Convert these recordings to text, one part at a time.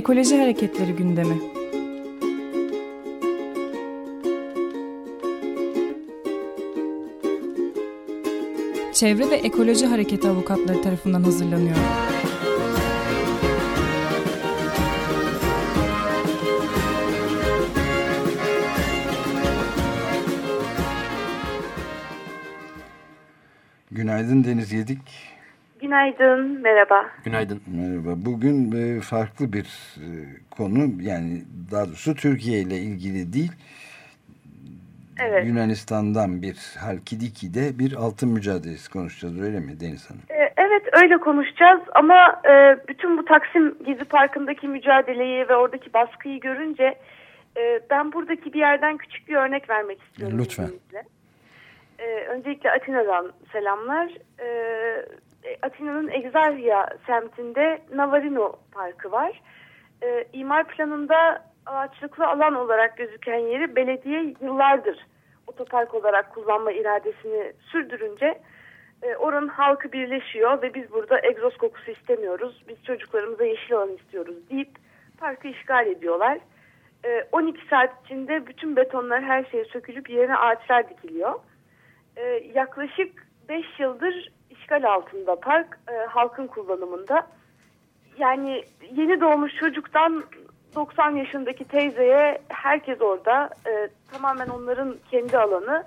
ekoloji hareketleri gündemi. Çevre ve Ekoloji Hareketi avukatları tarafından hazırlanıyor. Günaydın Deniz Yedik. Günaydın, merhaba. Günaydın. Merhaba. Bugün e, farklı bir e, konu yani daha doğrusu Türkiye ile ilgili değil. Evet. Yunanistan'dan bir Halkidiki'de bir altın mücadelesi konuşacağız öyle mi Deniz Hanım? Ee, Evet öyle konuşacağız ama e, bütün bu Taksim Gezi Parkı'ndaki mücadeleyi ve oradaki baskıyı görünce e, ben buradaki bir yerden küçük bir örnek vermek istiyorum. Lütfen. E, öncelikle Atina'dan selamlar. E, Atina'nın Exarchia semtinde Navarino Parkı var. E, imar planında ağaçlıklı alan olarak gözüken yeri belediye yıllardır otopark olarak kullanma iradesini sürdürünce e, oranın halkı birleşiyor ve biz burada egzoz kokusu istemiyoruz. Biz çocuklarımıza yeşil alan istiyoruz deyip parkı işgal ediyorlar. E, 12 saat içinde bütün betonlar her şey sökülüp yerine ağaçlar dikiliyor. E, yaklaşık 5 yıldır işgal altında park e, halkın kullanımında. Yani yeni doğmuş çocuktan 90 yaşındaki teyzeye herkes orada e, tamamen onların kendi alanı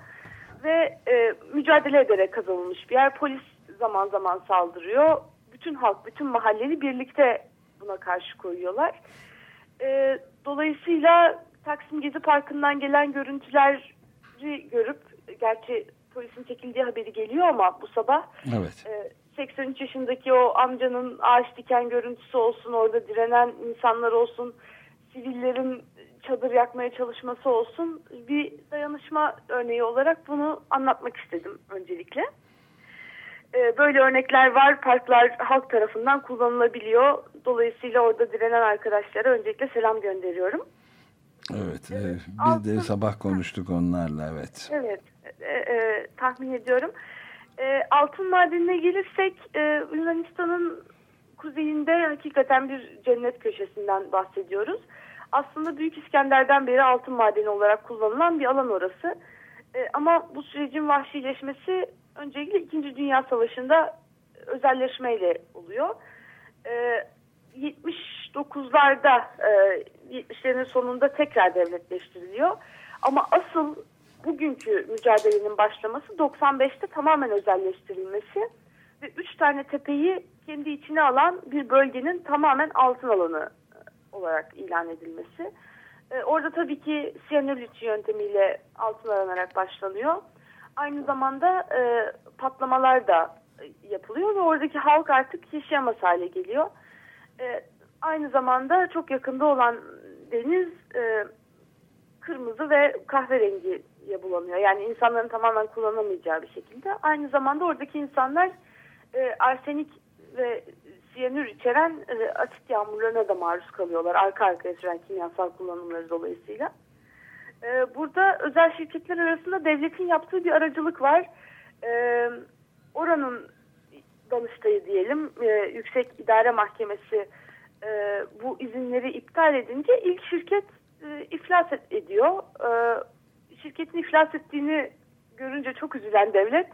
ve e, mücadele ederek kazanılmış bir yer. Polis zaman zaman saldırıyor. Bütün halk, bütün mahalleli birlikte buna karşı koyuyorlar. E, dolayısıyla Taksim Gezi Parkı'ndan gelen görüntüleri görüp, gerçi polisin çekildiği haberi geliyor ama bu sabah Evet. e, 83 yaşındaki o amcanın ağaç diken görüntüsü olsun, orada direnen insanlar olsun, sivillerin çadır yakmaya çalışması olsun bir dayanışma örneği olarak bunu anlatmak istedim öncelikle. Ee, Böyle örnekler var. Parklar halk tarafından kullanılabiliyor. Dolayısıyla orada direnen arkadaşlara öncelikle selam gönderiyorum. Evet. e, biz de sabah konuştuk onlarla evet. Evet, e, e, tahmin ediyorum. E, altın madenine gelirsek e, Yunanistan'ın kuzeyinde hakikaten bir cennet köşesinden bahsediyoruz. Aslında Büyük İskender'den beri altın madeni olarak kullanılan bir alan orası. E, ama bu sürecin vahşileşmesi öncelikle 2. Dünya Savaşı'nda özelleşmeyle oluyor. E, 79'larda e, 70'lerin sonunda tekrar devletleştiriliyor. Ama asıl bugünkü mücadelenin başlaması 95'te tamamen özelleştirilmesi ve 3 tane tepeyi kendi içine alan bir bölgenin tamamen altın alanı e, olarak ilan edilmesi. E, orada tabii ki siyanürlüç yöntemiyle altın aranarak başlanıyor. Aynı zamanda e, patlamalar da e, yapılıyor ve oradaki halk artık yaşayamaz hale geliyor. E, aynı zamanda çok yakında olan deniz e, kırmızı ve kahverengiye bulanıyor. Yani insanların tamamen kullanamayacağı bir şekilde. Aynı zamanda oradaki insanlar e, arsenik ve siyanür içeren e, asit yağmurlarına da maruz kalıyorlar. Arka arkaya süren kimyasal kullanımları dolayısıyla. E, burada özel şirketler arasında devletin yaptığı bir aracılık var. E, oranın Danıştay'ı diyelim e, Yüksek İdare Mahkemesi e, bu izinleri iptal edince ilk şirket e, iflas et- ediyor. E, şirketin iflas ettiğini görünce çok üzülen devlet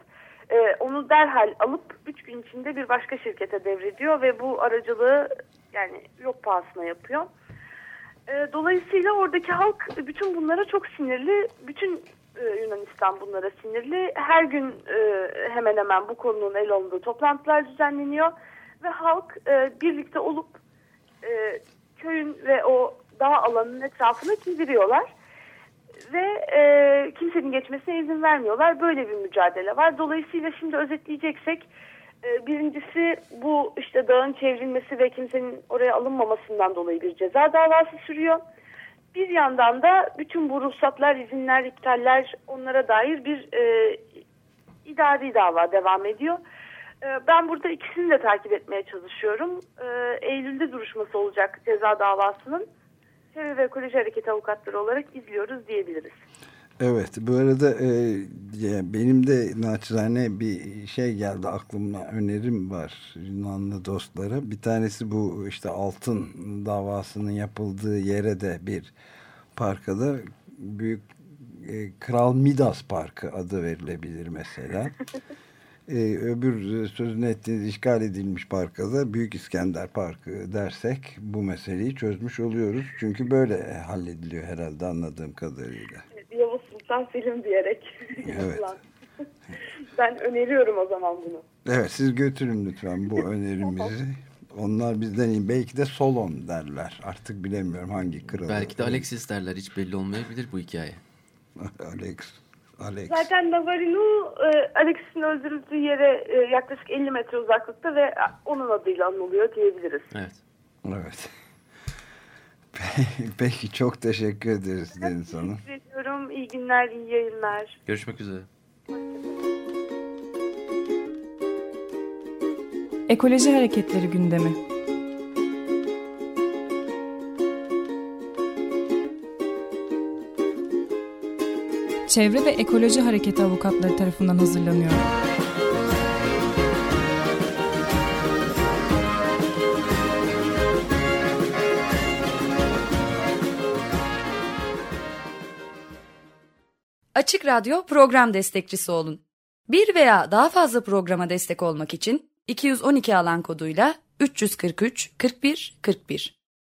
e, onu derhal alıp 3 gün içinde bir başka şirkete devrediyor ve bu aracılığı yani yok pahasına yapıyor. E, dolayısıyla oradaki halk bütün bunlara çok sinirli. Bütün e, Yunanistan bunlara sinirli. Her gün e, hemen hemen bu konunun el alındığı toplantılar düzenleniyor. Ve halk e, birlikte olup e, köyün ve o dağ alanının etrafını çizdiriyorlar. Ve e, kimsenin geçmesine izin vermiyorlar. Böyle bir mücadele var. Dolayısıyla şimdi özetleyeceksek e, birincisi bu işte dağın çevrilmesi ve kimsenin oraya alınmamasından dolayı bir ceza davası sürüyor. Bir yandan da bütün bu ruhsatlar, izinler, iptaller onlara dair bir e, idari dava devam ediyor. E, ben burada ikisini de takip etmeye çalışıyorum. E, Eylül'de duruşması olacak ceza davasının. Çevre ve Ekoloji Hareketi avukatları olarak izliyoruz diyebiliriz. Evet bu arada e, benim de naçizane bir şey geldi aklıma önerim var Yunanlı dostlara. Bir tanesi bu işte altın davasının yapıldığı yere de bir parkada büyük e, Kral Midas Parkı adı verilebilir mesela. e, öbür sözünü ettiğiniz işgal edilmiş parka da Büyük İskender Parkı dersek bu meseleyi çözmüş oluyoruz. Çünkü böyle hallediliyor herhalde anladığım kadarıyla. Yavuz Sultan Selim diyerek. Evet. ben öneriyorum o zaman bunu. Evet siz götürün lütfen bu önerimizi. Onlar bizden iyi. Belki de Solon derler. Artık bilemiyorum hangi kral. Belki de Alexis derler. Hiç belli olmayabilir bu hikaye. Alex. Alex. Zaten Navarino e, Alexis'in öldürüldüğü yere e, yaklaşık 50 metre uzaklıkta ve onun adıyla anılıyor diyebiliriz. Evet. Evet. Peki çok teşekkür ederiz Deniz Hanım. Teşekkür ediyorum. İyi günler, iyi yayınlar. Görüşmek üzere. Ekoloji Hareketleri gündemi. Çevre ve Ekoloji Hareketi avukatları tarafından hazırlanıyor. Açık Radyo program destekçisi olun. Bir veya daha fazla programa destek olmak için 212 alan koduyla 343 41 41